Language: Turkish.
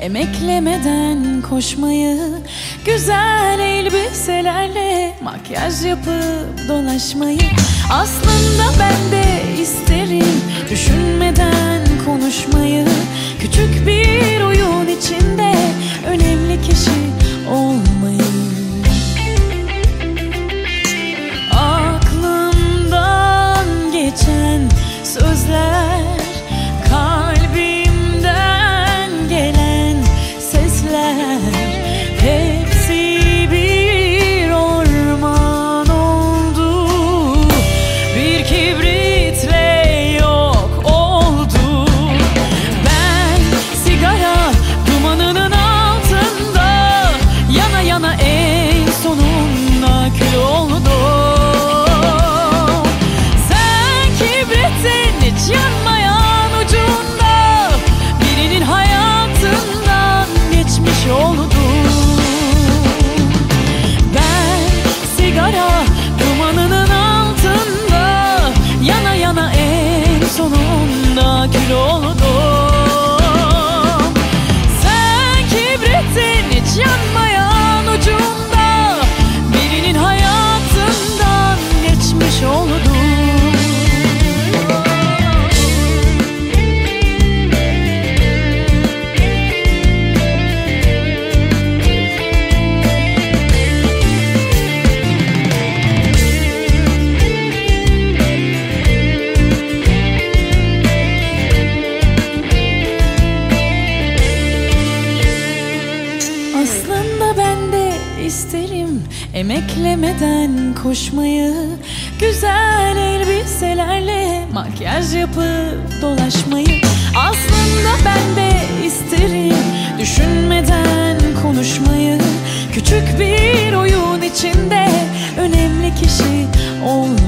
Emeklemeden koşmayı Güzel elbiselerle Makyaj yapıp dolaşmayı. Aslında ben de isterim Düşünmeden oldu Emeklemeden koşmayı Güzel elbiselerle makyaj yapıp dolaşmayı. Aslında ben de isterim Düşünmeden konuşmayı. Küçük bir oyun içinde Önemli kişi olmayı.